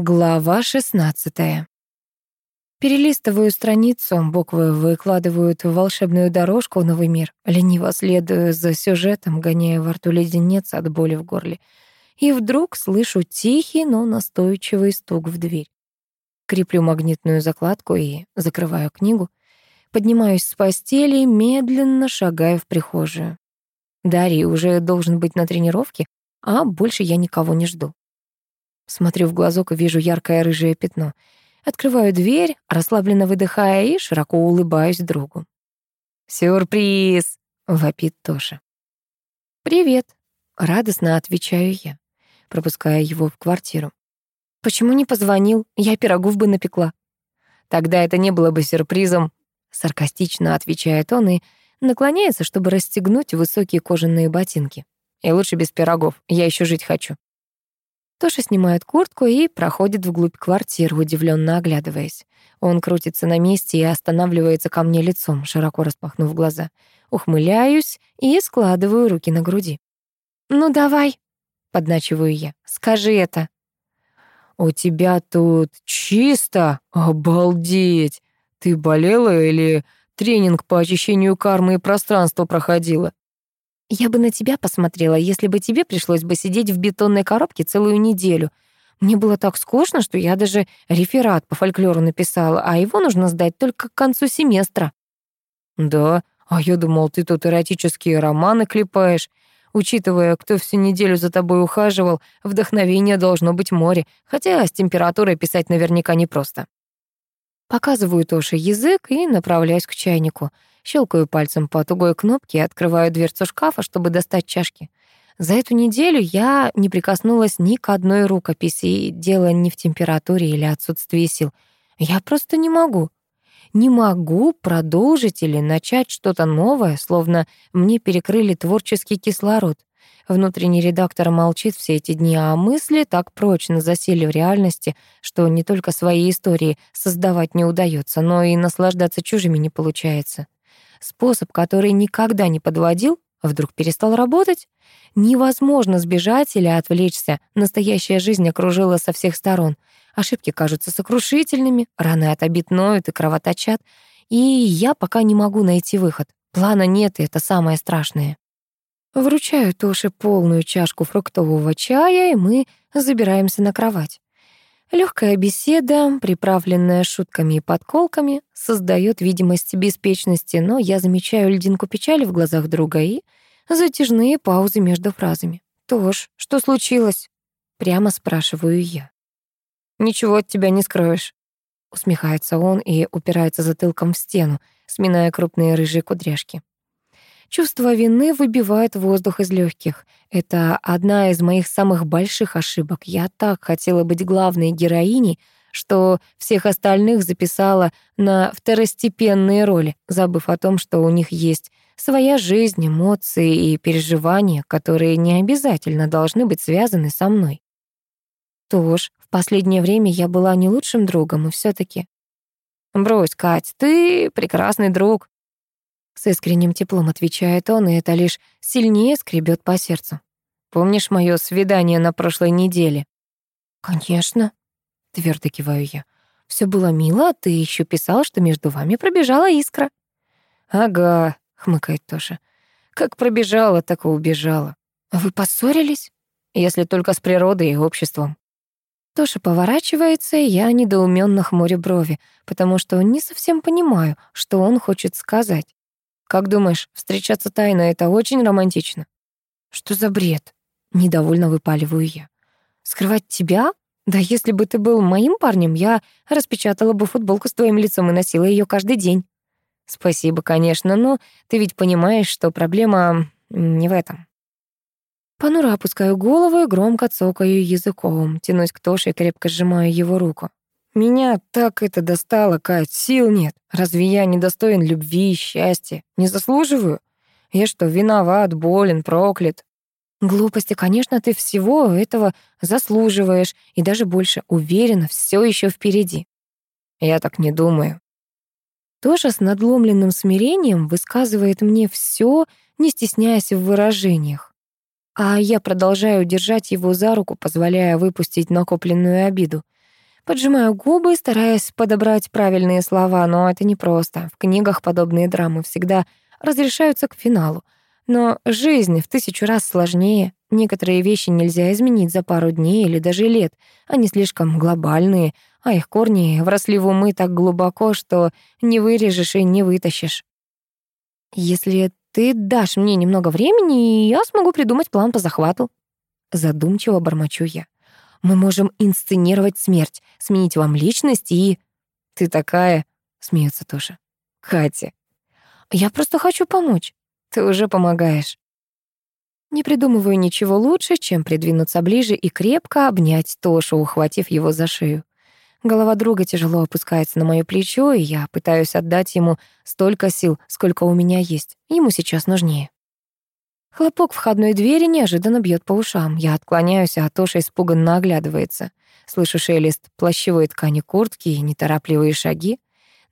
Глава 16. Перелистываю страницу, буквы выкладывают в волшебную дорожку в новый мир, лениво следую за сюжетом, гоняя во рту леденец от боли в горле. И вдруг слышу тихий, но настойчивый стук в дверь. Креплю магнитную закладку и закрываю книгу. Поднимаюсь с постели медленно шагаю в прихожую. Дарий уже должен быть на тренировке, а больше я никого не жду. Смотрю в глазок и вижу яркое рыжее пятно. Открываю дверь, расслабленно выдыхая и широко улыбаюсь другу. «Сюрприз!» — вопит Тоша. «Привет!» — радостно отвечаю я, пропуская его в квартиру. «Почему не позвонил? Я пирогов бы напекла». «Тогда это не было бы сюрпризом», — саркастично отвечает он и наклоняется, чтобы расстегнуть высокие кожаные ботинки. «И лучше без пирогов, я еще жить хочу». Тоша снимает куртку и проходит вглубь квартиры, удивленно оглядываясь. Он крутится на месте и останавливается ко мне лицом, широко распахнув глаза. Ухмыляюсь и складываю руки на груди. «Ну давай», — подначиваю я, — «скажи это». «У тебя тут чисто? Обалдеть! Ты болела или тренинг по очищению кармы и пространства проходила?» Я бы на тебя посмотрела, если бы тебе пришлось бы сидеть в бетонной коробке целую неделю. Мне было так скучно, что я даже реферат по фольклору написала, а его нужно сдать только к концу семестра. Да, а я думал, ты тут эротические романы клепаешь. Учитывая, кто всю неделю за тобой ухаживал, вдохновение должно быть море, хотя с температурой писать наверняка непросто. Показываю Тоше язык и направляюсь к чайнику. Щелкаю пальцем по тугой кнопке и открываю дверцу шкафа, чтобы достать чашки. За эту неделю я не прикоснулась ни к одной рукописи, и дело не в температуре или отсутствии сил. Я просто не могу. Не могу продолжить или начать что-то новое, словно мне перекрыли творческий кислород. Внутренний редактор молчит все эти дни, а мысли так прочно засели в реальности, что не только свои истории создавать не удается, но и наслаждаться чужими не получается. Способ, который никогда не подводил, вдруг перестал работать. Невозможно сбежать или отвлечься. Настоящая жизнь окружила со всех сторон. Ошибки кажутся сокрушительными, раны от обид ноют и кровоточат. И я пока не могу найти выход. Плана нет, и это самое страшное. Вручаю Тоше полную чашку фруктового чая, и мы забираемся на кровать. Легкая беседа, приправленная шутками и подколками, создает видимость беспечности, но я замечаю льдинку печали в глазах друга и затяжные паузы между фразами. «Тош, что случилось?» Прямо спрашиваю я. «Ничего от тебя не скроешь», — усмехается он и упирается затылком в стену, сминая крупные рыжие кудряшки. Чувство вины выбивает воздух из легких. Это одна из моих самых больших ошибок. Я так хотела быть главной героиней, что всех остальных записала на второстепенные роли, забыв о том, что у них есть своя жизнь, эмоции и переживания, которые не обязательно должны быть связаны со мной. Тоже в последнее время я была не лучшим другом, и все таки «Брось, Кать, ты прекрасный друг», с искренним теплом отвечает он, и это лишь сильнее скребет по сердцу. Помнишь мое свидание на прошлой неделе? Конечно, твердо киваю я. Все было мило, а ты еще писал, что между вами пробежала искра. Ага, хмыкает Тоша. Как пробежала, так и убежала. А вы поссорились? Если только с природой и обществом. Тоша поворачивается, и я недоуменно хмурю брови, потому что не совсем понимаю, что он хочет сказать. Как думаешь, встречаться тайно — это очень романтично? Что за бред? Недовольно выпаливаю я. Скрывать тебя? Да если бы ты был моим парнем, я распечатала бы футболку с твоим лицом и носила ее каждый день. Спасибо, конечно, но ты ведь понимаешь, что проблема не в этом. Понуро опускаю голову и громко цокаю языком, тянусь к Тоше и крепко сжимаю его руку. Меня так это достало, Кать, сил нет. Разве я недостоин любви и счастья? Не заслуживаю? Я что, виноват, болен, проклят? Глупости, конечно, ты всего этого заслуживаешь и даже больше уверена, все еще впереди. Я так не думаю. Тоже с надломленным смирением высказывает мне все, не стесняясь в выражениях. А я продолжаю держать его за руку, позволяя выпустить накопленную обиду — Поджимаю губы, стараясь подобрать правильные слова, но это непросто. В книгах подобные драмы всегда разрешаются к финалу. Но жизнь в тысячу раз сложнее. Некоторые вещи нельзя изменить за пару дней или даже лет. Они слишком глобальные, а их корни вросли в умы так глубоко, что не вырежешь и не вытащишь. Если ты дашь мне немного времени, я смогу придумать план по захвату. Задумчиво бормочу я. Мы можем инсценировать смерть, сменить вам личность и... Ты такая, смеется тоже. Катя. Я просто хочу помочь. Ты уже помогаешь. Не придумываю ничего лучше, чем придвинуться ближе и крепко обнять Тошу, ухватив его за шею. Голова друга тяжело опускается на моё плечо, и я пытаюсь отдать ему столько сил, сколько у меня есть. Ему сейчас нужнее. Хлопок входной двери неожиданно бьет по ушам. Я отклоняюсь, а Тоша испуганно оглядывается. Слышу шелест плащевой ткани куртки и неторопливые шаги.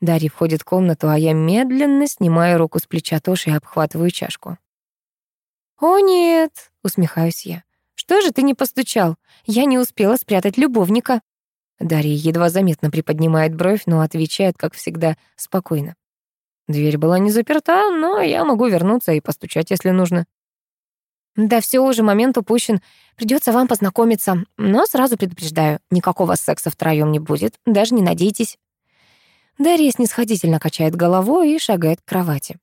Дарья входит в комнату, а я медленно снимаю руку с плеча Тоши и обхватываю чашку. «О, нет!» — усмехаюсь я. «Что же ты не постучал? Я не успела спрятать любовника». Дарья едва заметно приподнимает бровь, но отвечает, как всегда, спокойно. Дверь была не заперта, но я могу вернуться и постучать, если нужно. Да все уже момент упущен. Придется вам познакомиться. Но сразу предупреждаю, никакого секса втроем не будет. Даже не надейтесь. Дарья снисходительно качает головой и шагает к кровати.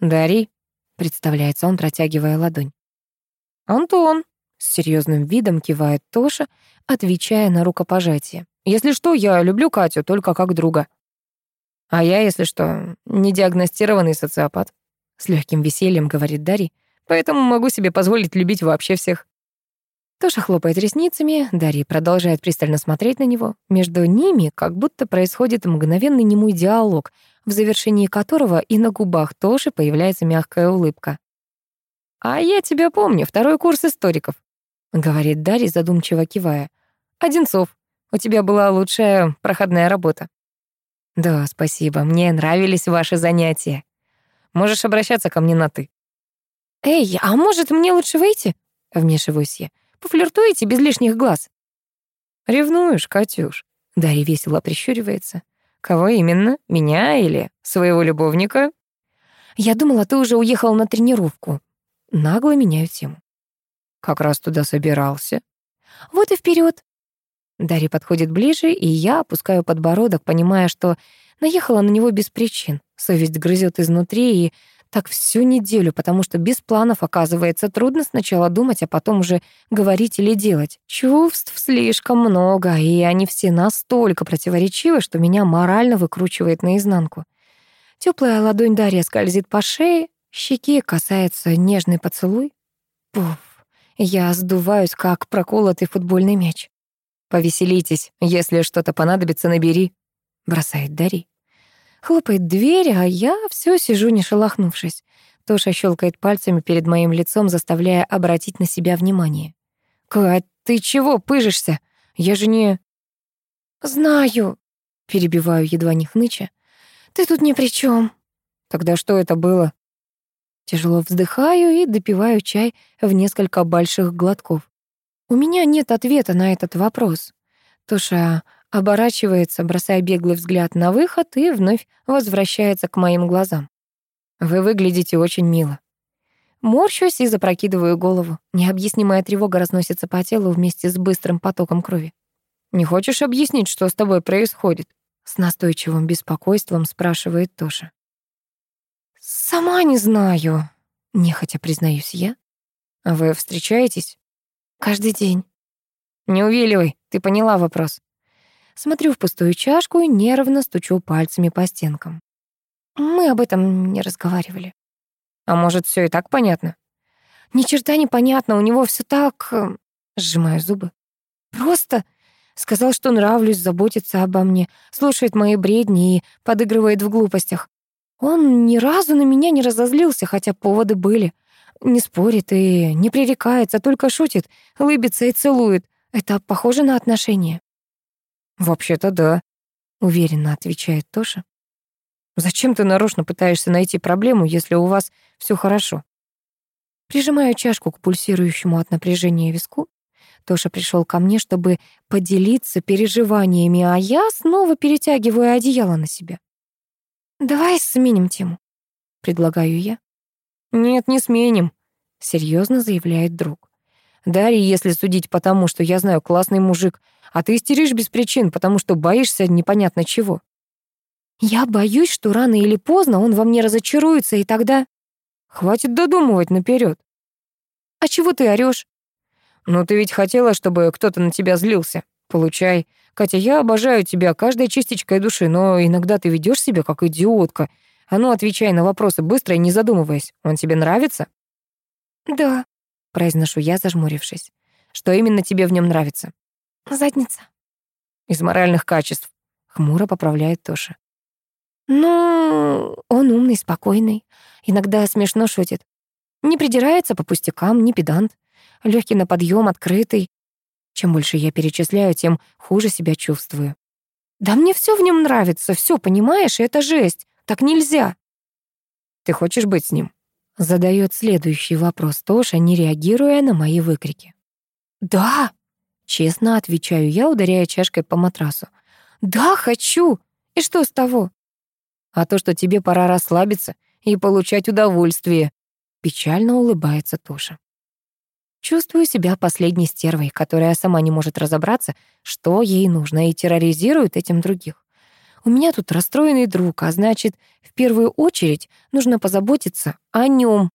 «Дарий», — представляется он, протягивая ладонь. «Антон», — с серьезным видом кивает Тоша, отвечая на рукопожатие. «Если что, я люблю Катю только как друга». «А я, если что, недиагностированный социопат», — с легким весельем говорит Дарий поэтому могу себе позволить любить вообще всех. Тоша хлопает ресницами, Дарья продолжает пристально смотреть на него. Между ними как будто происходит мгновенный немой диалог, в завершении которого и на губах Тоши появляется мягкая улыбка. «А я тебя помню, второй курс историков», — говорит Дарья, задумчиво кивая. «Одинцов, у тебя была лучшая проходная работа». «Да, спасибо, мне нравились ваши занятия. Можешь обращаться ко мне на «ты». «Эй, а может, мне лучше выйти?» — вмешиваюсь я. «Пофлиртуете без лишних глаз?» «Ревнуешь, Катюш?» — Дарья весело прищуривается. «Кого именно? Меня или своего любовника?» «Я думала, ты уже уехал на тренировку». Нагло меняю тему. «Как раз туда собирался». «Вот и вперед. Дарья подходит ближе, и я опускаю подбородок, понимая, что наехала на него без причин. Совесть грызет изнутри, и так всю неделю, потому что без планов, оказывается, трудно сначала думать, а потом уже говорить или делать. Чувств слишком много, и они все настолько противоречивы, что меня морально выкручивает наизнанку. Теплая ладонь Дарья скользит по шее, щеки касается нежный поцелуй. Пуф, я сдуваюсь, как проколотый футбольный мяч. «Повеселитесь, если что-то понадобится, набери», — бросает Дарья. Хлопает дверь, а я все сижу, не шелохнувшись. Тоша щелкает пальцами перед моим лицом, заставляя обратить на себя внимание. «Кать, ты чего пыжишься? Я же не...» «Знаю», — перебиваю едва не хныча. «Ты тут ни при чем. «Тогда что это было?» Тяжело вздыхаю и допиваю чай в несколько больших глотков. У меня нет ответа на этот вопрос. Тоша оборачивается, бросая беглый взгляд на выход и вновь возвращается к моим глазам. «Вы выглядите очень мило». Морщусь и запрокидываю голову. Необъяснимая тревога разносится по телу вместе с быстрым потоком крови. «Не хочешь объяснить, что с тобой происходит?» С настойчивым беспокойством спрашивает Тоша. «Сама не знаю», — нехотя признаюсь я. «Вы встречаетесь?» «Каждый день». «Не увиливай, ты поняла вопрос». Смотрю в пустую чашку и нервно стучу пальцами по стенкам. Мы об этом не разговаривали. А может, все и так понятно? Ни черта не понятно, у него все так... Э, сжимаю зубы. Просто сказал, что нравлюсь, заботится обо мне, слушает мои бредни и подыгрывает в глупостях. Он ни разу на меня не разозлился, хотя поводы были. Не спорит и не пререкается, только шутит, улыбится и целует. Это похоже на отношения. «Вообще-то да», — уверенно отвечает Тоша. «Зачем ты нарочно пытаешься найти проблему, если у вас все хорошо?» Прижимаю чашку к пульсирующему от напряжения виску. Тоша пришел ко мне, чтобы поделиться переживаниями, а я снова перетягиваю одеяло на себя. «Давай сменим тему», — предлагаю я. «Нет, не сменим», — серьезно заявляет друг. «Дарья, если судить по тому, что я знаю, классный мужик, а ты истеришь без причин, потому что боишься непонятно чего». «Я боюсь, что рано или поздно он во мне разочаруется, и тогда...» «Хватит додумывать наперед. «А чего ты орёшь?» «Ну ты ведь хотела, чтобы кто-то на тебя злился. Получай. Катя, я обожаю тебя каждой частичкой души, но иногда ты ведёшь себя как идиотка. А ну, отвечай на вопросы быстро и не задумываясь. Он тебе нравится?» «Да», — произношу я, зажмурившись. «Что именно тебе в нем нравится?» «Задница». «Из моральных качеств», — хмуро поправляет Тоша. «Ну, он умный, спокойный. Иногда смешно шутит. Не придирается по пустякам, не педант. Легкий на подъем, открытый. Чем больше я перечисляю, тем хуже себя чувствую. Да мне все в нем нравится, все, понимаешь, это жесть. Так нельзя. Ты хочешь быть с ним? Задает следующий вопрос Тоша, не реагируя на мои выкрики. Да, честно отвечаю я, ударяя чашкой по матрасу. Да, хочу. И что с того? А то, что тебе пора расслабиться и получать удовольствие. Печально улыбается Тоша. Чувствую себя последней стервой, которая сама не может разобраться, что ей нужно, и терроризирует этим других. У меня тут расстроенный друг, а значит, в первую очередь нужно позаботиться о нем.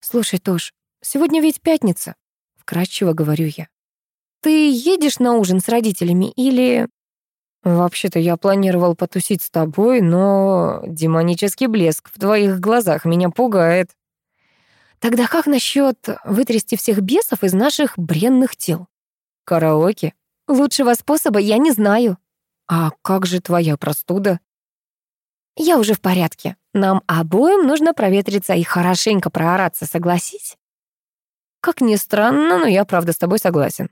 Слушай, Тош, сегодня ведь пятница, вкратчиво говорю я. Ты едешь на ужин с родителями или... Вообще-то я планировал потусить с тобой, но демонический блеск в твоих глазах меня пугает. Тогда как насчет вытрясти всех бесов из наших бренных тел? Караоке? Лучшего способа я не знаю. А как же твоя простуда? Я уже в порядке. Нам обоим нужно проветриться и хорошенько проораться, согласись? Как ни странно, но я правда с тобой согласен.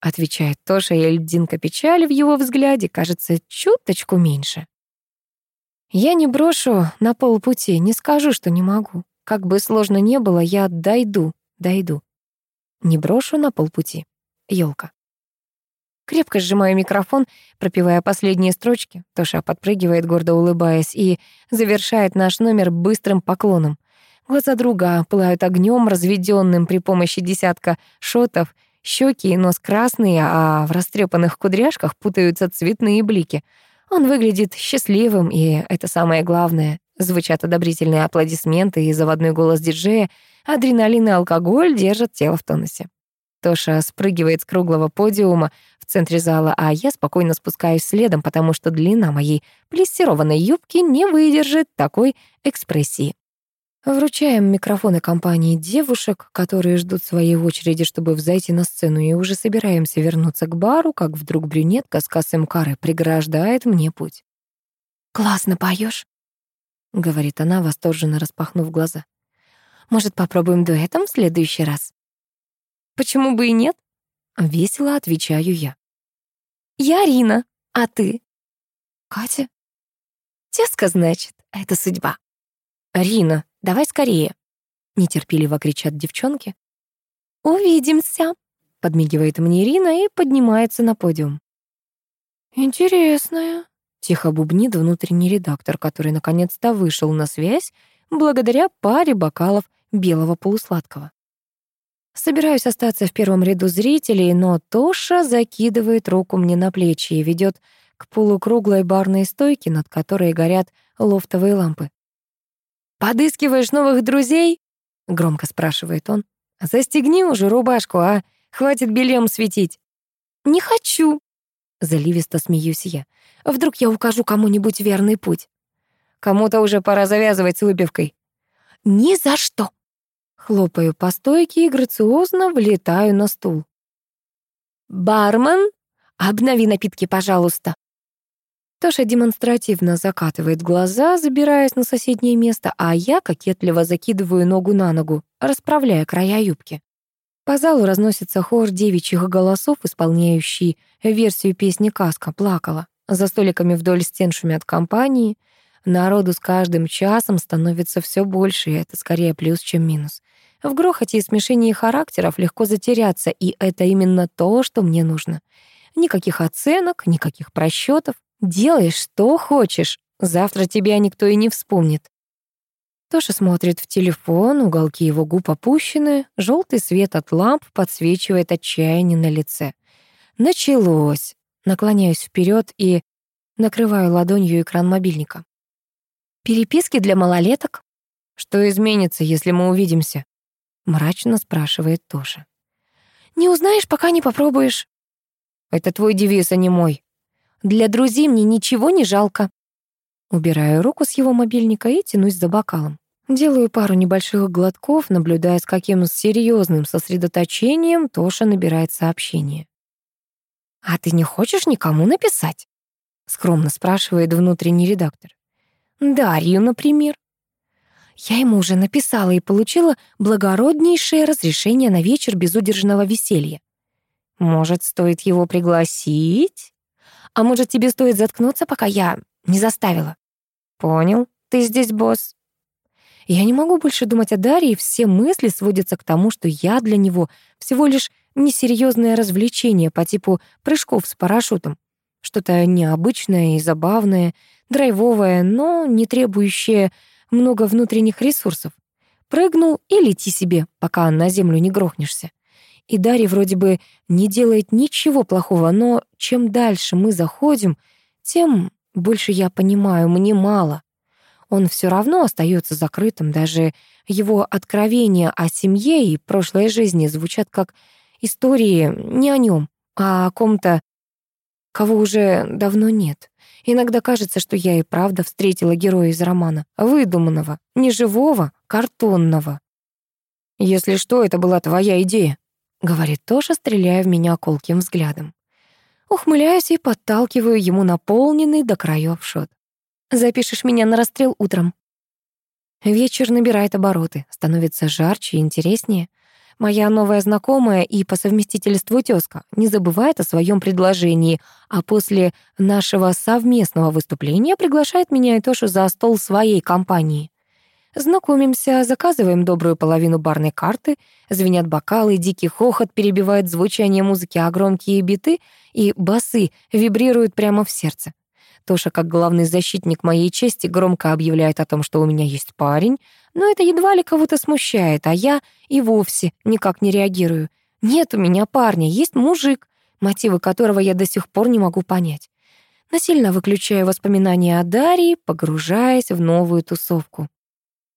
Отвечает Тоша, и льдинка печали в его взгляде кажется чуточку меньше. Я не брошу на полпути, не скажу, что не могу. Как бы сложно не было, я дойду, дойду. Не брошу на полпути. Ёлка. Крепко сжимаю микрофон, пропевая последние строчки. Тоша подпрыгивает, гордо улыбаясь, и завершает наш номер быстрым поклоном. Глаза друга пылают огнем, разведенным при помощи десятка шотов, щеки и нос красные, а в растрепанных кудряшках путаются цветные блики. Он выглядит счастливым, и это самое главное. Звучат одобрительные аплодисменты и заводной голос диджея. Адреналин и алкоголь держат тело в тонусе. Тоша спрыгивает с круглого подиума центре зала, а я спокойно спускаюсь следом, потому что длина моей плессированной юбки не выдержит такой экспрессии. Вручаем микрофоны компании девушек, которые ждут своей очереди, чтобы взойти на сцену, и уже собираемся вернуться к бару, как вдруг брюнетка с косым кары преграждает мне путь. «Классно поешь, — говорит она, восторженно распахнув глаза. «Может, попробуем дуэтом в следующий раз?» «Почему бы и нет?» — весело отвечаю я. «Я Рина, а ты?» «Катя?» «Теска, значит, а это судьба». «Рина, давай скорее!» — нетерпеливо кричат девчонки. «Увидимся!» — подмигивает мне Рина и поднимается на подиум. «Интересная», Тихо бубнит внутренний редактор, который наконец-то вышел на связь благодаря паре бокалов белого полусладкого. Собираюсь остаться в первом ряду зрителей, но Тоша закидывает руку мне на плечи и ведет к полукруглой барной стойке, над которой горят лофтовые лампы. «Подыскиваешь новых друзей?» — громко спрашивает он. «Застегни уже рубашку, а? Хватит бельем светить». «Не хочу», Заливисто смеюсь я. Вдруг я укажу кому-нибудь верный путь. Кому-то уже пора завязывать с выпивкой. Ни за что. Хлопаю по стойке и грациозно влетаю на стул. «Бармен, обнови напитки, пожалуйста». Тоша демонстративно закатывает глаза, забираясь на соседнее место, а я кокетливо закидываю ногу на ногу, расправляя края юбки. По залу разносится хор девичьих голосов, исполняющий версию песни «Каска» плакала. За столиками вдоль стен шумят компании. Народу с каждым часом становится все больше, и это скорее плюс, чем минус. В грохоте и смешении характеров легко затеряться, и это именно то, что мне нужно. Никаких оценок, никаких просчетов. Делай, что хочешь. Завтра тебя никто и не вспомнит. Тоша смотрит в телефон, уголки его губ опущены, желтый свет от ламп подсвечивает отчаяние на лице. Началось. Наклоняюсь вперед и накрываю ладонью экран мобильника. Переписки для малолеток? Что изменится, если мы увидимся? Мрачно спрашивает Тоша. Не узнаешь, пока не попробуешь. Это твой девиз, а не мой. Для друзей мне ничего не жалко. Убираю руку с его мобильника и тянусь за бокалом. Делаю пару небольших глотков, наблюдая, с каким серьезным сосредоточением Тоша набирает сообщение. «А ты не хочешь никому написать?» — скромно спрашивает внутренний редактор. «Дарью, например». Я ему уже написала и получила благороднейшее разрешение на вечер безудержного веселья. Может, стоит его пригласить? А может, тебе стоит заткнуться, пока я не заставила? Понял, ты здесь босс. Я не могу больше думать о Дарье, все мысли сводятся к тому, что я для него всего лишь несерьезное развлечение по типу прыжков с парашютом. Что-то необычное и забавное, драйвовое, но не требующее много внутренних ресурсов. Прыгнул и лети себе, пока на землю не грохнешься. И Дарья вроде бы не делает ничего плохого, но чем дальше мы заходим, тем больше я понимаю, мне мало он все равно остается закрытым. Даже его откровения о семье и прошлой жизни звучат как истории не о нем, а о ком-то, кого уже давно нет. Иногда кажется, что я и правда встретила героя из романа, выдуманного, неживого, картонного. «Если что, это была твоя идея», — говорит Тоша, стреляя в меня колким взглядом. Ухмыляюсь и подталкиваю ему наполненный до краев шот. Запишешь меня на расстрел утром». Вечер набирает обороты, становится жарче и интереснее. Моя новая знакомая и по совместительству тёзка не забывает о своем предложении, а после нашего совместного выступления приглашает меня и Тошу за стол своей компании. Знакомимся, заказываем добрую половину барной карты, звенят бокалы, дикий хохот перебивает звучание музыки, а громкие биты и басы вибрируют прямо в сердце. Тоша, как главный защитник моей чести, громко объявляет о том, что у меня есть парень, но это едва ли кого-то смущает, а я и вовсе никак не реагирую. Нет у меня парня, есть мужик, мотивы которого я до сих пор не могу понять. Насильно выключаю воспоминания о Дарье, погружаясь в новую тусовку.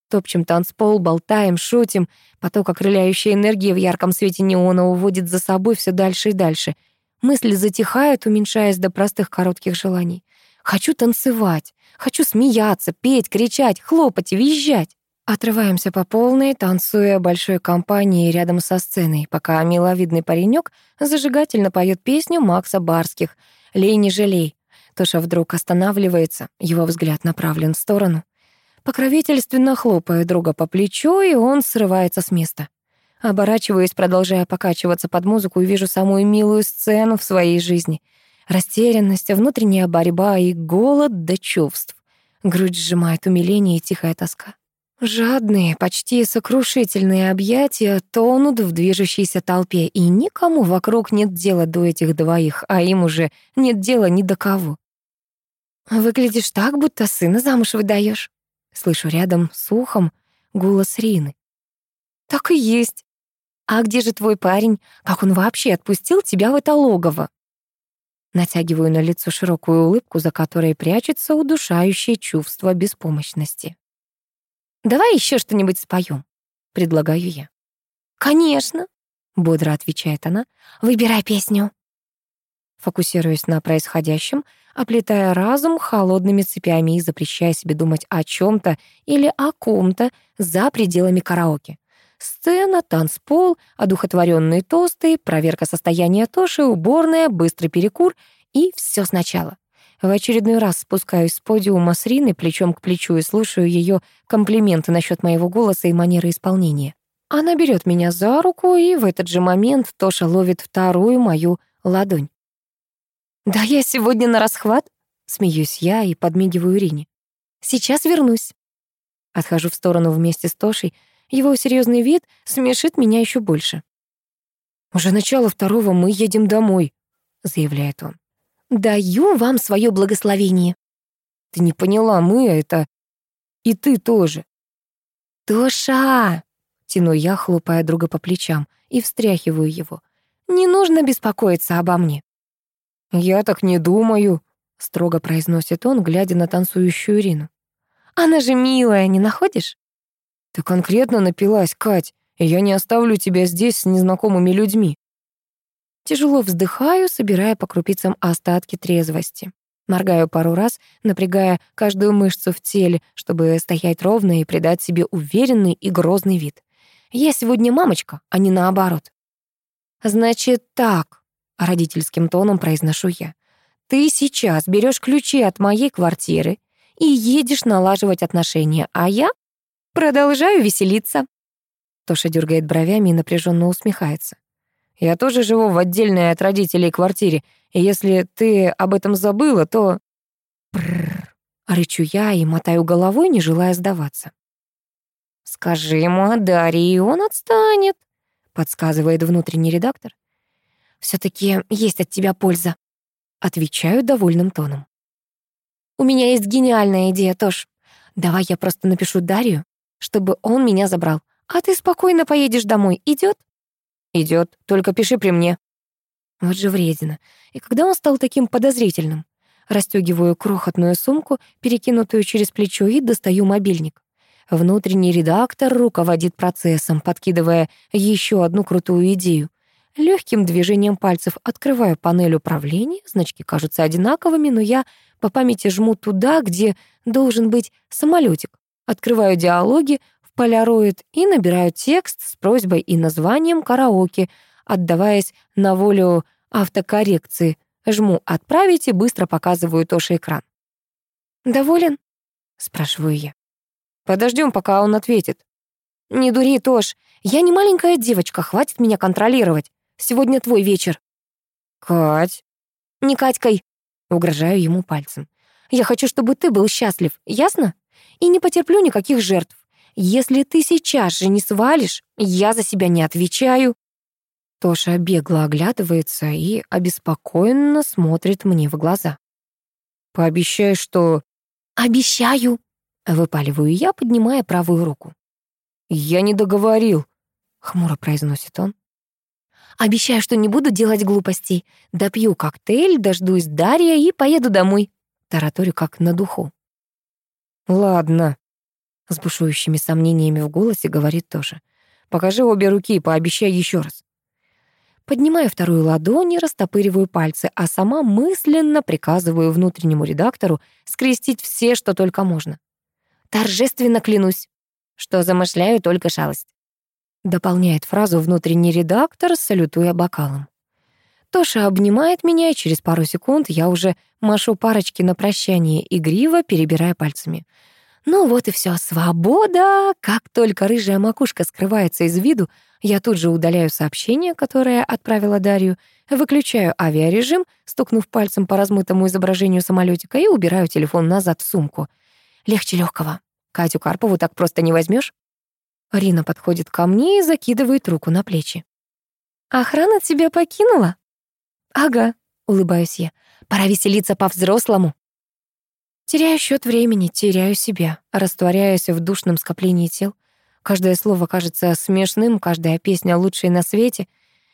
Топчем танцпол, болтаем, шутим. Поток окрыляющей энергии в ярком свете неона уводит за собой все дальше и дальше. Мысли затихают, уменьшаясь до простых коротких желаний. Хочу танцевать, хочу смеяться, петь, кричать, хлопать, визжать. Отрываемся по полной, танцуя большой компанией рядом со сценой, пока миловидный паренек зажигательно поет песню Макса Барских «Лей, не жалей». Тоша вдруг останавливается, его взгляд направлен в сторону. Покровительственно хлопая друга по плечу, и он срывается с места. Оборачиваюсь, продолжая покачиваться под музыку, и вижу самую милую сцену в своей жизни — Растерянность, внутренняя борьба и голод до чувств. Грудь сжимает умиление и тихая тоска. Жадные, почти сокрушительные объятия тонут в движущейся толпе, и никому вокруг нет дела до этих двоих, а им уже нет дела ни до кого. «Выглядишь так, будто сына замуж выдаешь. Слышу рядом с ухом голос Рины. «Так и есть. А где же твой парень? Как он вообще отпустил тебя в это логово?» Натягиваю на лицо широкую улыбку, за которой прячется удушающее чувство беспомощности. «Давай еще что-нибудь споем», — предлагаю я. «Конечно», — бодро отвечает она. «Выбирай песню». Фокусируясь на происходящем, оплетая разум холодными цепями и запрещая себе думать о чем то или о ком-то за пределами караоке. Сцена, танцпол, одухотворенные тосты, проверка состояния Тоши, уборная, быстрый перекур и все сначала. В очередной раз спускаюсь с подиума с Риной плечом к плечу и слушаю ее комплименты насчет моего голоса и манеры исполнения. Она берет меня за руку, и в этот же момент Тоша ловит вторую мою ладонь. «Да я сегодня на расхват», — смеюсь я и подмигиваю Рине. «Сейчас вернусь». Отхожу в сторону вместе с Тошей, Его серьезный вид смешит меня еще больше. «Уже начало второго, мы едем домой», — заявляет он. «Даю вам свое благословение». «Ты не поняла, мы — это... И ты тоже». «Тоша!» — тяну я, хлопая друга по плечам, и встряхиваю его. «Не нужно беспокоиться обо мне». «Я так не думаю», — строго произносит он, глядя на танцующую Ирину. «Она же милая, не находишь?» «Ты конкретно напилась, Кать, и я не оставлю тебя здесь с незнакомыми людьми». Тяжело вздыхаю, собирая по крупицам остатки трезвости. Моргаю пару раз, напрягая каждую мышцу в теле, чтобы стоять ровно и придать себе уверенный и грозный вид. Я сегодня мамочка, а не наоборот. «Значит так», — родительским тоном произношу я. «Ты сейчас берешь ключи от моей квартиры и едешь налаживать отношения, а я продолжаю веселиться». Тоша дергает бровями и напряженно усмехается. «Я тоже живу в отдельной от родителей квартире, и если ты об этом забыла, то...» Прррр, рычу я и мотаю головой, не желая сдаваться. «Скажи ему о Дарье, и он отстанет», — подсказывает внутренний редактор. все таки есть от тебя польза», — отвечаю довольным тоном. «У меня есть гениальная идея, Тош. Давай я просто напишу Дарью, чтобы он меня забрал, а ты спокойно поедешь домой. Идет? Идет, только пиши при мне». Вот же вредина. И когда он стал таким подозрительным? Растёгиваю крохотную сумку, перекинутую через плечо, и достаю мобильник. Внутренний редактор руководит процессом, подкидывая еще одну крутую идею. Легким движением пальцев открываю панель управления, значки кажутся одинаковыми, но я по памяти жму туда, где должен быть самолетик. Открываю диалоги в поляроид и набираю текст с просьбой и названием караоке, отдаваясь на волю автокоррекции. Жму «Отправить» и быстро показываю Тоше экран. «Доволен?» — спрашиваю я. Подождем, пока он ответит. Не дури, Тош. Я не маленькая девочка, хватит меня контролировать. Сегодня твой вечер. Кать. Не Катькой. Угрожаю ему пальцем. Я хочу, чтобы ты был счастлив, ясно? И не потерплю никаких жертв. Если ты сейчас же не свалишь, я за себя не отвечаю. Тоша бегло оглядывается и обеспокоенно смотрит мне в глаза. Пообещай, что... Обещаю, Выпаливаю я, поднимая правую руку. «Я не договорил», — хмуро произносит он. «Обещаю, что не буду делать глупостей. Допью коктейль, дождусь Дарья и поеду домой». Тараторю как на духу. «Ладно», — с бушующими сомнениями в голосе говорит тоже. «Покажи обе руки и пообещай еще раз». Поднимаю вторую ладонь и растопыриваю пальцы, а сама мысленно приказываю внутреннему редактору скрестить все, что только можно. Торжественно клянусь, что замышляю только шалость. Дополняет фразу внутренний редактор, салютуя бокалом. Тоша обнимает меня, и через пару секунд я уже машу парочки на прощание, игриво перебирая пальцами. Ну вот и все, свобода! Как только рыжая макушка скрывается из виду, я тут же удаляю сообщение, которое отправила Дарью, выключаю авиарежим, стукнув пальцем по размытому изображению самолетика и убираю телефон назад в сумку — Легче легкого. Катю Карпову так просто не возьмешь. Рина подходит ко мне и закидывает руку на плечи. «Охрана тебя покинула?» «Ага», — улыбаюсь я. «Пора веселиться по-взрослому». Теряю счет времени, теряю себя, растворяюсь в душном скоплении тел. Каждое слово кажется смешным, каждая песня лучшей на свете.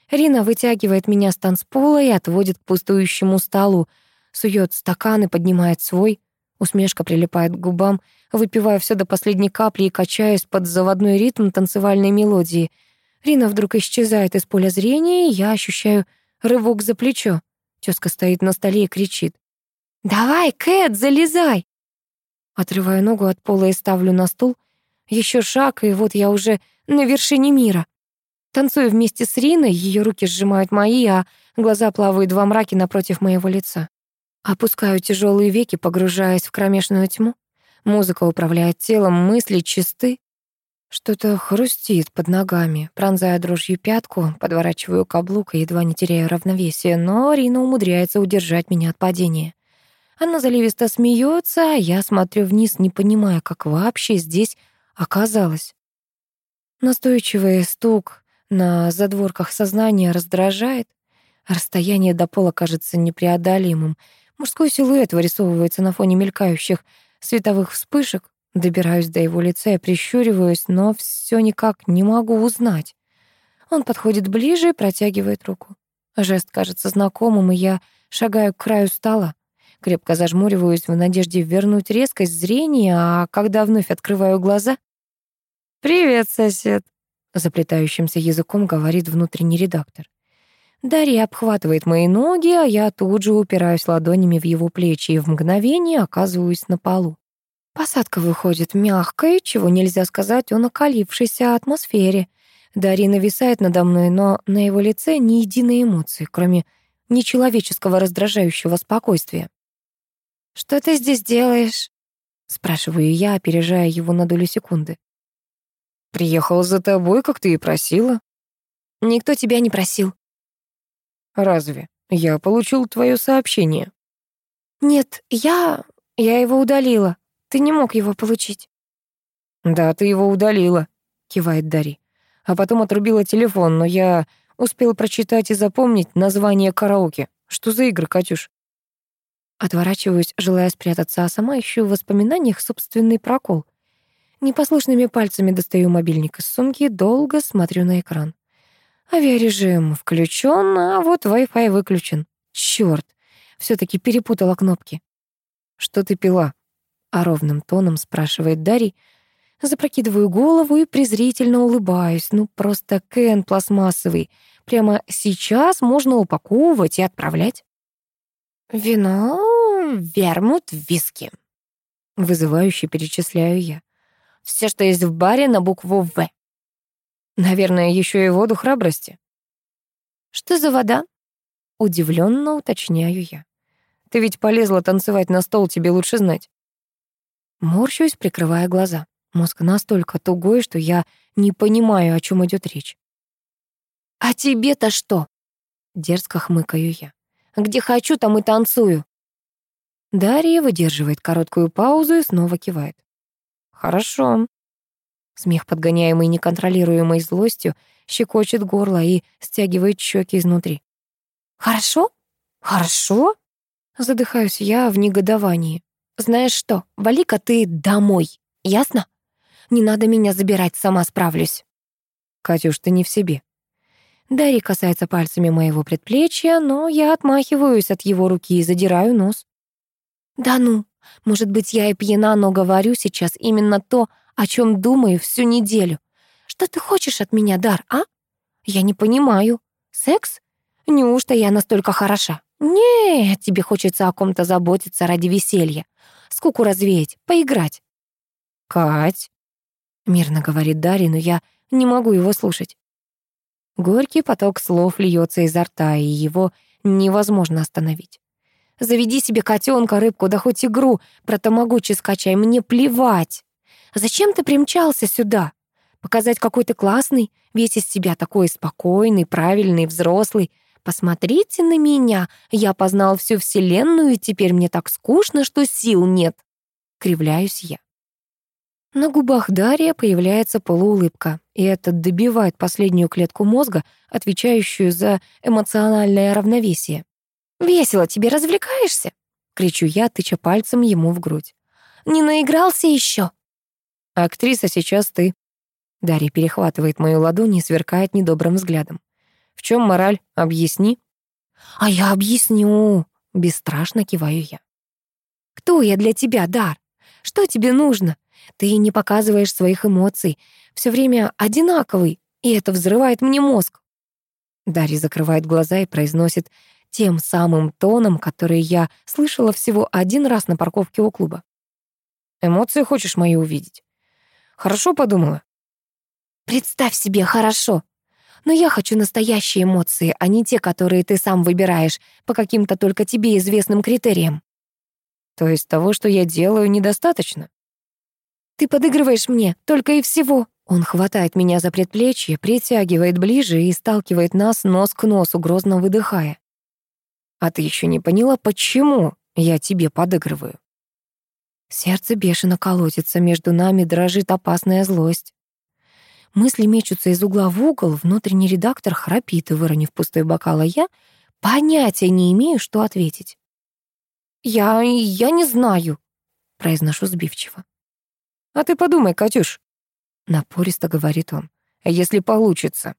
Рина вытягивает меня с танцпола и отводит к пустующему столу, сует стакан и поднимает свой. Усмешка прилипает к губам, выпивая все до последней капли и качаясь под заводной ритм танцевальной мелодии. Рина вдруг исчезает из поля зрения, и я ощущаю рывок за плечо. Тёзка стоит на столе и кричит. «Давай, Кэт, залезай!» Отрываю ногу от пола и ставлю на стул. Еще шаг, и вот я уже на вершине мира. Танцую вместе с Риной, ее руки сжимают мои, а глаза плавают во мраке напротив моего лица. Опускаю тяжелые веки, погружаясь в кромешную тьму. Музыка управляет телом, мысли чисты. Что-то хрустит под ногами, пронзая дрожью пятку, подворачиваю каблук и едва не теряю равновесие, но Рина умудряется удержать меня от падения. Она заливисто смеется, а я смотрю вниз, не понимая, как вообще здесь оказалась. Настойчивый стук на задворках сознания раздражает. Расстояние до пола кажется непреодолимым. Мужской силуэт вырисовывается на фоне мелькающих световых вспышек. Добираюсь до его лица и прищуриваюсь, но все никак не могу узнать. Он подходит ближе и протягивает руку. Жест кажется знакомым, и я шагаю к краю стола. Крепко зажмуриваюсь в надежде вернуть резкость зрения, а когда вновь открываю глаза... «Привет, сосед», — заплетающимся языком говорит внутренний редактор. Дарья обхватывает мои ноги, а я тут же упираюсь ладонями в его плечи и в мгновение оказываюсь на полу. Посадка выходит мягкой, чего нельзя сказать о накалившейся атмосфере. Дарья нависает надо мной, но на его лице ни единой эмоции, кроме нечеловеческого раздражающего спокойствия. «Что ты здесь делаешь?» — спрашиваю я, опережая его на долю секунды. «Приехал за тобой, как ты и просила». «Никто тебя не просил». «Разве? Я получил твое сообщение». «Нет, я... я его удалила. Ты не мог его получить». «Да, ты его удалила», — кивает Дари. А потом отрубила телефон, но я успел прочитать и запомнить название караоке. Что за игры, Катюш? Отворачиваюсь, желая спрятаться, а сама ищу в воспоминаниях собственный прокол. Непослушными пальцами достаю мобильник из сумки, долго смотрю на экран. Авиарежим включен, а вот Wi-Fi выключен. Чёрт, все таки перепутала кнопки. «Что ты пила?» — а ровным тоном спрашивает Дарий. Запрокидываю голову и презрительно улыбаюсь. Ну, просто Кен пластмассовый. Прямо сейчас можно упаковывать и отправлять. «Вино, вермут, виски», — вызывающе перечисляю я. Все, что есть в баре на букву «В». Наверное, еще и воду храбрости. «Что за вода?» — удивленно уточняю я. «Ты ведь полезла танцевать на стол, тебе лучше знать». Морщусь, прикрывая глаза. Мозг настолько тугой, что я не понимаю, о чем идет речь. «А тебе-то что?» — дерзко хмыкаю я. Где хочу, там и танцую». Дарья выдерживает короткую паузу и снова кивает. «Хорошо». Смех, подгоняемый неконтролируемой злостью, щекочет горло и стягивает щеки изнутри. «Хорошо? Хорошо?» Задыхаюсь я в негодовании. «Знаешь что, вали-ка ты домой, ясно? Не надо меня забирать, сама справлюсь». «Катюш, ты не в себе. Дарья касается пальцами моего предплечья, но я отмахиваюсь от его руки и задираю нос. «Да ну, может быть, я и пьяна, но говорю сейчас именно то, о чем думаю всю неделю. Что ты хочешь от меня, Дар, а? Я не понимаю. Секс? Неужто я настолько хороша? Нет, тебе хочется о ком-то заботиться ради веселья. Скуку развеять, поиграть. «Кать», — мирно говорит Дарья, но я не могу его слушать. Горький поток слов льется изо рта, и его невозможно остановить. «Заведи себе котенка, рыбку, да хоть игру про тамагочи скачай, мне плевать. Зачем ты примчался сюда? Показать, какой ты классный, весь из себя такой спокойный, правильный, взрослый. Посмотрите на меня, я познал всю вселенную, и теперь мне так скучно, что сил нет». Кривляюсь я. На губах Дарья появляется полуулыбка, и это добивает последнюю клетку мозга, отвечающую за эмоциональное равновесие. «Весело тебе развлекаешься?» — кричу я, тыча пальцем ему в грудь. «Не наигрался еще?» «Актриса сейчас ты». Дарья перехватывает мою ладонь и сверкает недобрым взглядом. «В чем мораль? Объясни». «А я объясню», — бесстрашно киваю я. «Кто я для тебя, Дар? Что тебе нужно? Ты не показываешь своих эмоций, все время одинаковый, и это взрывает мне мозг. Дарья закрывает глаза и произносит тем самым тоном, который я слышала всего один раз на парковке у клуба. «Эмоции хочешь мои увидеть?» «Хорошо подумала?» «Представь себе, хорошо. Но я хочу настоящие эмоции, а не те, которые ты сам выбираешь по каким-то только тебе известным критериям». «То есть того, что я делаю, недостаточно?» Ты подыгрываешь мне, только и всего. Он хватает меня за предплечье, притягивает ближе и сталкивает нас нос к носу, грозно выдыхая. А ты еще не поняла, почему я тебе подыгрываю? Сердце бешено колотится, между нами дрожит опасная злость. Мысли мечутся из угла в угол, внутренний редактор храпит, и, выронив пустой бокал, а я понятия не имею, что ответить. «Я... я не знаю», — произношу сбивчиво. «А ты подумай, Катюш», — напористо говорит он, — «если получится».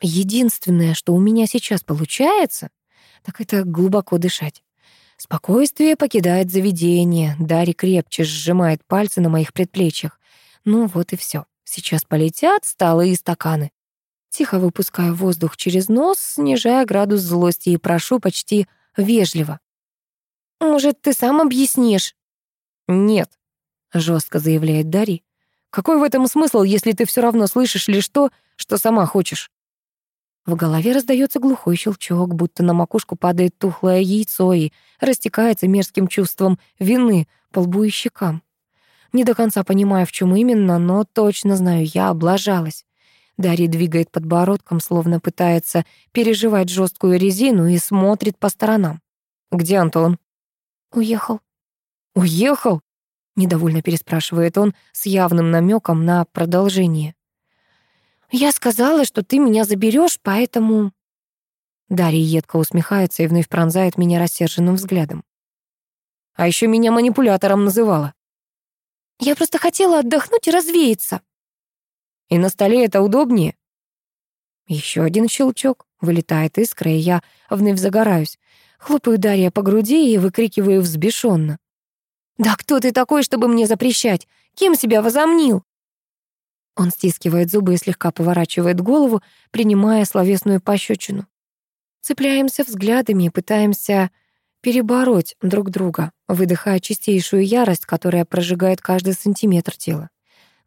Единственное, что у меня сейчас получается, так это глубоко дышать. Спокойствие покидает заведение, Дарья крепче сжимает пальцы на моих предплечьях. Ну вот и все. Сейчас полетят столы и стаканы. Тихо выпускаю воздух через нос, снижая градус злости и прошу почти вежливо. «Может, ты сам объяснишь?» «Нет», — жестко заявляет Дарья. «Какой в этом смысл, если ты все равно слышишь лишь то, что сама хочешь?» В голове раздается глухой щелчок, будто на макушку падает тухлое яйцо и растекается мерзким чувством вины по лбу и щекам. Не до конца понимаю, в чем именно, но точно знаю, я облажалась. Дарья двигает подбородком, словно пытается переживать жесткую резину и смотрит по сторонам. «Где Антон?» «Уехал». «Уехал?» — недовольно переспрашивает он с явным намеком на продолжение. «Я сказала, что ты меня заберешь, поэтому...» Дарья едко усмехается и вновь пронзает меня рассерженным взглядом. А еще меня манипулятором называла. «Я просто хотела отдохнуть и развеяться». «И на столе это удобнее?» Еще один щелчок, вылетает искра, и я вновь загораюсь. Хлопаю Дарья по груди и выкрикиваю взбешенно. «Да кто ты такой, чтобы мне запрещать? Кем себя возомнил?» Он стискивает зубы и слегка поворачивает голову, принимая словесную пощечину. Цепляемся взглядами и пытаемся перебороть друг друга, выдыхая чистейшую ярость, которая прожигает каждый сантиметр тела.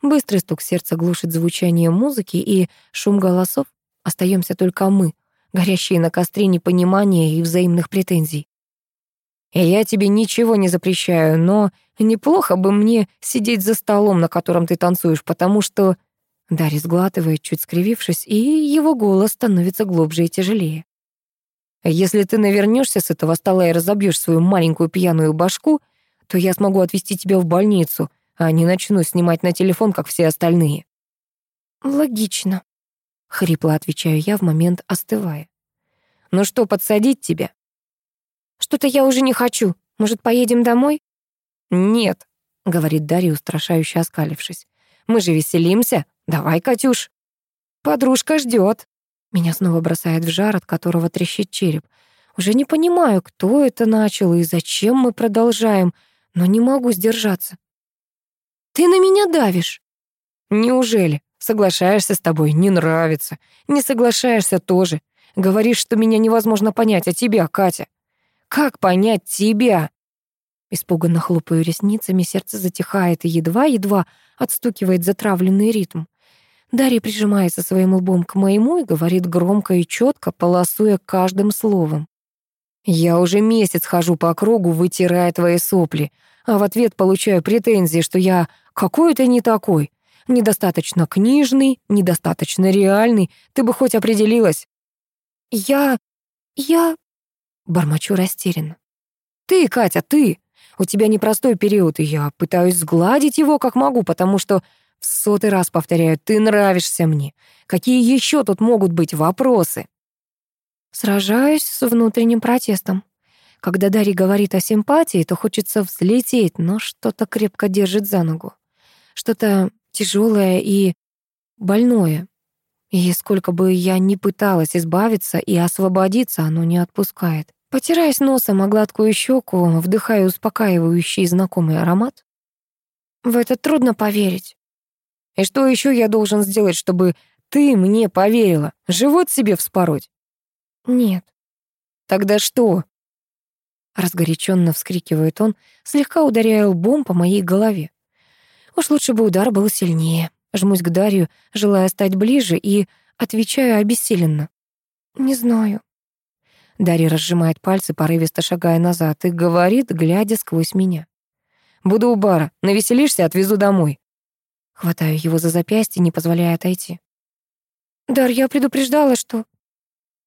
Быстрый стук сердца глушит звучание музыки и шум голосов. Остаемся только мы, горящие на костре непонимания и взаимных претензий. «Я тебе ничего не запрещаю, но неплохо бы мне сидеть за столом, на котором ты танцуешь, потому что...» Дарья сглатывает, чуть скривившись, и его голос становится глубже и тяжелее. «Если ты навернешься с этого стола и разобьешь свою маленькую пьяную башку, то я смогу отвезти тебя в больницу, а не начну снимать на телефон, как все остальные». «Логично», — хрипло отвечаю я в момент остывая. «Ну что, подсадить тебя?» Что-то я уже не хочу. Может, поедем домой? Нет, говорит Дарья, устрашающе оскалившись. Мы же веселимся. Давай, Катюш. Подружка ждет. Меня снова бросает в жар, от которого трещит череп. Уже не понимаю, кто это начал и зачем мы продолжаем, но не могу сдержаться. Ты на меня давишь. Неужели? Соглашаешься с тобой, не нравится. Не соглашаешься тоже. Говоришь, что меня невозможно понять, а тебя, Катя. Как понять тебя?» Испуганно хлопаю ресницами, сердце затихает и едва-едва отстукивает затравленный ритм. Дарья прижимается своим лбом к моему и говорит громко и четко, полосуя каждым словом. «Я уже месяц хожу по кругу, вытирая твои сопли, а в ответ получаю претензии, что я какой-то не такой, недостаточно книжный, недостаточно реальный, ты бы хоть определилась». «Я... я...» Бормочу растерянно. «Ты, Катя, ты! У тебя непростой период, и я пытаюсь сгладить его как могу, потому что в сотый раз повторяю, ты нравишься мне. Какие еще тут могут быть вопросы?» Сражаюсь с внутренним протестом. Когда Дарья говорит о симпатии, то хочется взлететь, но что-то крепко держит за ногу. Что-то тяжелое и больное. И сколько бы я ни пыталась избавиться и освободиться, оно не отпускает. Потираясь носом о гладкую щеку, вдыхаю успокаивающий знакомый аромат. В это трудно поверить. И что еще я должен сделать, чтобы ты мне поверила? Живот себе вспороть? Нет. Тогда что? Разгоряченно вскрикивает он, слегка ударяя лбом по моей голове. Уж лучше бы удар был сильнее. Жмусь к Дарью, желая стать ближе, и отвечаю обессиленно. «Не знаю». Дарья разжимает пальцы, порывисто шагая назад, и говорит, глядя сквозь меня. «Буду у бара. Навеселишься, отвезу домой». Хватаю его за запястье, не позволяя отойти. «Дарья предупреждала, что...»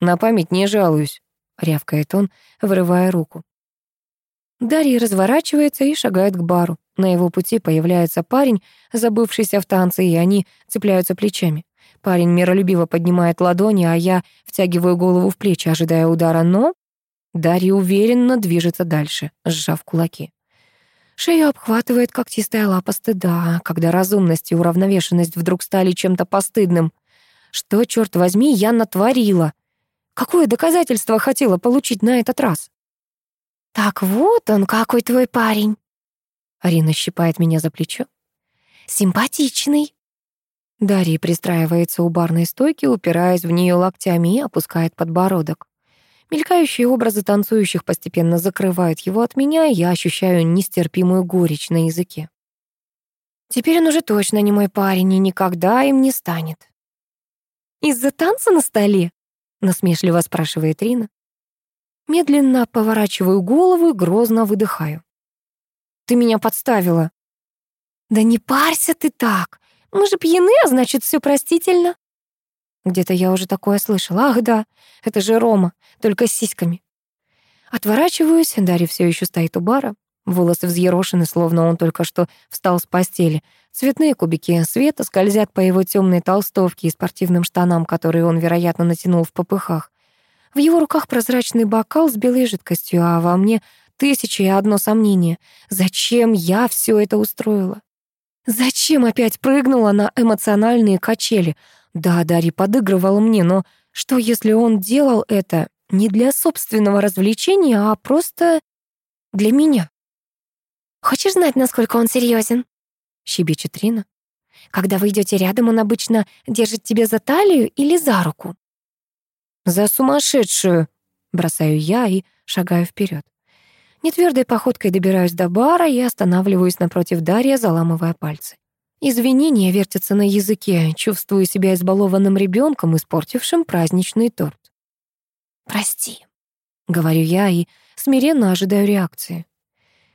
«На память не жалуюсь», — рявкает он, вырывая руку. Дарья разворачивается и шагает к бару. На его пути появляется парень, забывшийся в танце, и они цепляются плечами. Парень миролюбиво поднимает ладони, а я втягиваю голову в плечи, ожидая удара, но Дарья уверенно движется дальше, сжав кулаки. Шею обхватывает когтистая лапа стыда, когда разумность и уравновешенность вдруг стали чем-то постыдным. Что, черт возьми, я натворила? Какое доказательство хотела получить на этот раз? «Так вот он, какой твой парень!» Арина щипает меня за плечо. «Симпатичный!» Дарья пристраивается у барной стойки, упираясь в нее локтями и опускает подбородок. Мелькающие образы танцующих постепенно закрывают его от меня, и я ощущаю нестерпимую горечь на языке. Теперь он уже точно не мой парень и никогда им не станет. «Из-за танца на столе?» — насмешливо спрашивает Рина. Медленно поворачиваю голову и грозно выдыхаю. «Ты меня подставила». «Да не парься ты так. Мы же пьяны, а значит, все простительно». Где-то я уже такое слышала. Ах да, это же Рома, только с сиськами. Отворачиваюсь, Дарья все еще стоит у бара. Волосы взъерошены, словно он только что встал с постели. Цветные кубики света скользят по его темной толстовке и спортивным штанам, которые он, вероятно, натянул в попыхах. В его руках прозрачный бокал с белой жидкостью, а во мне тысяча и одно сомнение. Зачем я все это устроила? Зачем опять прыгнула на эмоциональные качели? Да, Дарья подыгрывал мне, но что, если он делал это не для собственного развлечения, а просто для меня? «Хочешь знать, насколько он серьезен? щебечет Рина. «Когда вы идете рядом, он обычно держит тебя за талию или за руку?» «За сумасшедшую!» — бросаю я и шагаю вперед. Нетвердой походкой добираюсь до бара и останавливаюсь напротив Дарья, заламывая пальцы. Извинения вертятся на языке, чувствую себя избалованным ребенком, испортившим праздничный торт. «Прости», — говорю я и смиренно ожидаю реакции.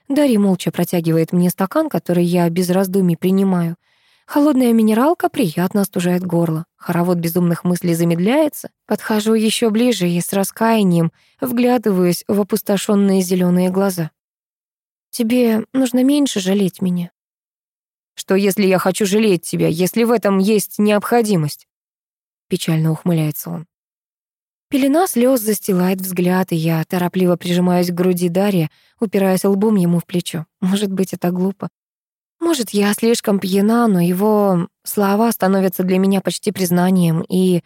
Дарья молча протягивает мне стакан, который я без раздумий принимаю. Холодная минералка приятно остужает горло. Хоровод безумных мыслей замедляется. Подхожу еще ближе и с раскаянием вглядываюсь в опустошенные зеленые глаза. «Тебе нужно меньше жалеть меня», что если я хочу жалеть тебя, если в этом есть необходимость?» Печально ухмыляется он. Пелена слез застилает взгляд, и я торопливо прижимаюсь к груди Дарья, упираясь лбом ему в плечо. Может быть, это глупо. Может, я слишком пьяна, но его слова становятся для меня почти признанием и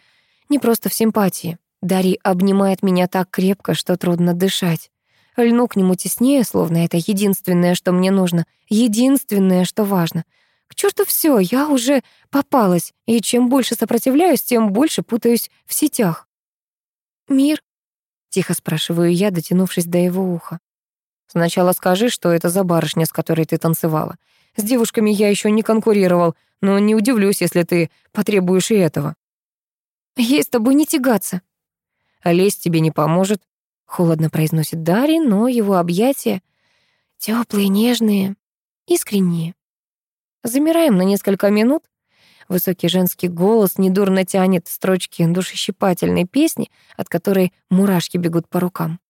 не просто в симпатии. Дарья обнимает меня так крепко, что трудно дышать. Льну к нему теснее, словно это единственное, что мне нужно, единственное, что важно — к черту все, я уже попалась, и чем больше сопротивляюсь, тем больше путаюсь в сетях. «Мир?» — тихо спрашиваю я, дотянувшись до его уха. «Сначала скажи, что это за барышня, с которой ты танцевала. С девушками я еще не конкурировал, но не удивлюсь, если ты потребуешь и этого». «Ей с тобой не тягаться». «А лезть тебе не поможет», — холодно произносит Дарья, но его объятия теплые, нежные, искренние. Замираем на несколько минут. Высокий женский голос недурно тянет строчки душещипательной песни, от которой мурашки бегут по рукам.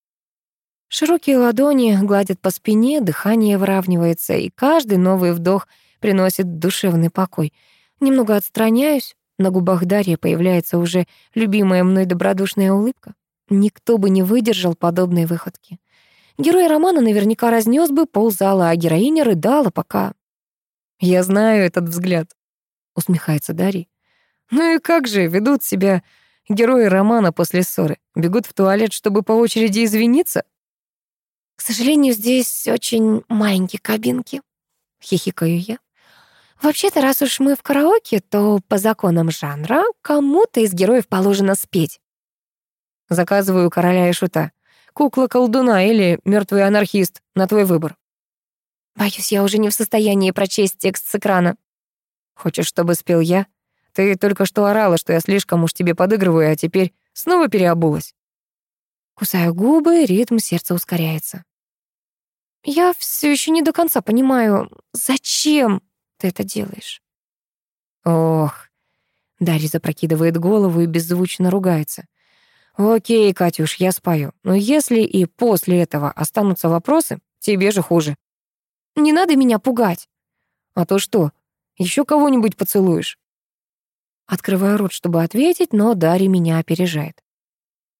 Широкие ладони гладят по спине, дыхание выравнивается, и каждый новый вдох приносит душевный покой. Немного отстраняюсь, на губах Дарьи появляется уже любимая мной добродушная улыбка. Никто бы не выдержал подобной выходки. Герой романа наверняка разнес бы ползала, а героиня рыдала, пока «Я знаю этот взгляд», — усмехается Дарий. «Ну и как же ведут себя герои романа после ссоры? Бегут в туалет, чтобы по очереди извиниться?» «К сожалению, здесь очень маленькие кабинки», — хихикаю я. «Вообще-то, раз уж мы в караоке, то по законам жанра кому-то из героев положено спеть». Заказываю короля и шута. Кукла-колдуна или мертвый анархист, на твой выбор. Боюсь, я уже не в состоянии прочесть текст с экрана. Хочешь, чтобы спел я? Ты только что орала, что я слишком уж тебе подыгрываю, а теперь снова переобулась. Кусаю губы, ритм сердца ускоряется. Я все еще не до конца понимаю, зачем ты это делаешь. Ох. Дарья запрокидывает голову и беззвучно ругается. «Окей, Катюш, я спою. Но если и после этого останутся вопросы, тебе же хуже». «Не надо меня пугать». «А то что, еще кого-нибудь поцелуешь?» Открываю рот, чтобы ответить, но Дарья меня опережает.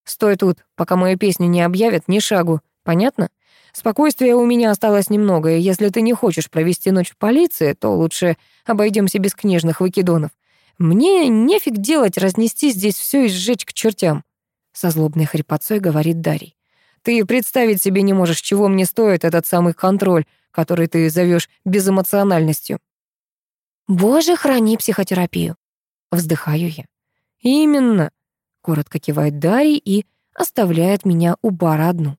«Стой тут, пока мою песню не объявят, ни шагу. Понятно? Спокойствия у меня осталось немного, и если ты не хочешь провести ночь в полиции, то лучше обойдемся без книжных выкидонов. Мне нефиг делать, разнести здесь все и сжечь к чертям», — со злобной хрипотцой говорит Дарий. «Ты представить себе не можешь, чего мне стоит этот самый контроль, который ты зовешь безэмоциональностью». «Боже, храни психотерапию», — вздыхаю я. «Именно», — коротко кивает Дарий и оставляет меня у бара одну.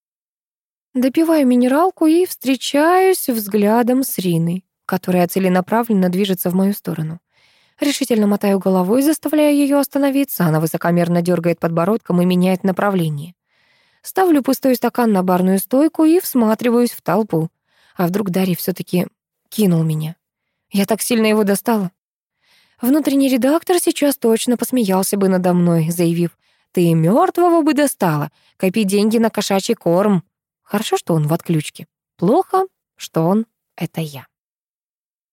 Допиваю минералку и встречаюсь взглядом с Риной, которая целенаправленно движется в мою сторону. Решительно мотаю головой, заставляя ее остановиться. Она высокомерно дергает подбородком и меняет направление. Ставлю пустой стакан на барную стойку и всматриваюсь в толпу. А вдруг Дарья все таки кинул меня? Я так сильно его достала. Внутренний редактор сейчас точно посмеялся бы надо мной, заявив, «Ты мертвого бы достала, копи деньги на кошачий корм». Хорошо, что он в отключке. Плохо, что он — это я.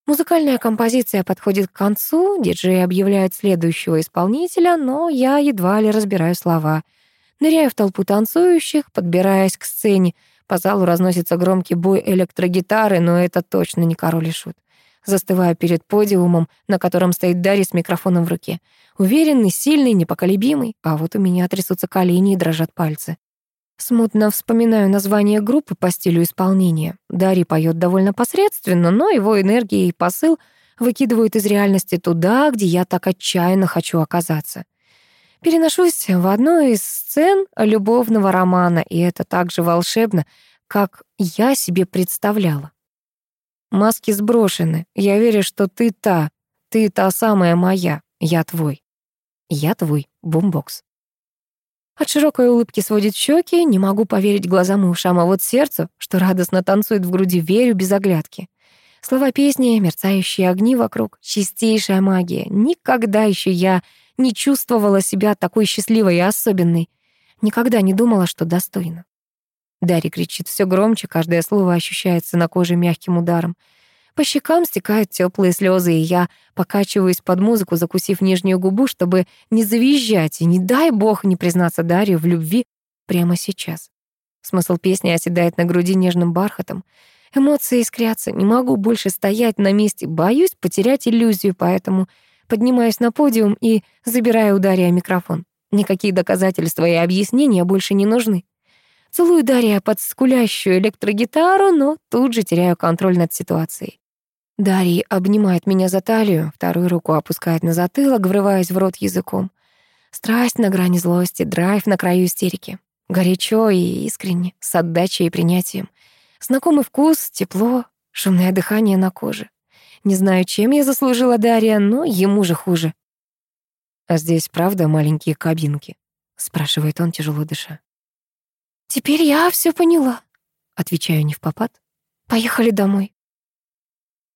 Музыкальная композиция подходит к концу, диджей объявляет следующего исполнителя, но я едва ли разбираю слова. Ныряю в толпу танцующих, подбираясь к сцене. По залу разносится громкий бой электрогитары, но это точно не король и шут. Застываю перед подиумом, на котором стоит Дарья с микрофоном в руке. Уверенный, сильный, непоколебимый, а вот у меня трясутся колени и дрожат пальцы. Смутно вспоминаю название группы по стилю исполнения. Дарий поет довольно посредственно, но его энергия и посыл выкидывают из реальности туда, где я так отчаянно хочу оказаться. Переношусь в одну из сцен любовного романа, и это так же волшебно, как я себе представляла. Маски сброшены. Я верю, что ты та, ты та самая моя, я твой. Я твой, бумбокс. От широкой улыбки сводит щеки, не могу поверить глазам и ушам, а вот сердцу, что радостно танцует в груди, верю без оглядки. Слова песни, мерцающие огни вокруг, чистейшая магия. Никогда еще я не чувствовала себя такой счастливой и особенной. Никогда не думала, что достойна. Дарья кричит все громче, каждое слово ощущается на коже мягким ударом. По щекам стекают теплые слезы, и я покачиваюсь под музыку, закусив нижнюю губу, чтобы не завизжать, и не дай бог не признаться Дарью в любви прямо сейчас. Смысл песни оседает на груди нежным бархатом. Эмоции искрятся, не могу больше стоять на месте, боюсь потерять иллюзию, поэтому поднимаюсь на подиум и забираю у Дарья микрофон. Никакие доказательства и объяснения больше не нужны. Целую Дарья под скулящую электрогитару, но тут же теряю контроль над ситуацией. Дарий обнимает меня за талию, вторую руку опускает на затылок, врываясь в рот языком. Страсть на грани злости, драйв на краю истерики. Горячо и искренне, с отдачей и принятием. Знакомый вкус, тепло, шумное дыхание на коже. Не знаю, чем я заслужила Дарья, но ему же хуже. «А здесь правда маленькие кабинки?» — спрашивает он, тяжело дыша. «Теперь я все поняла», — отвечаю не в попад. «Поехали домой».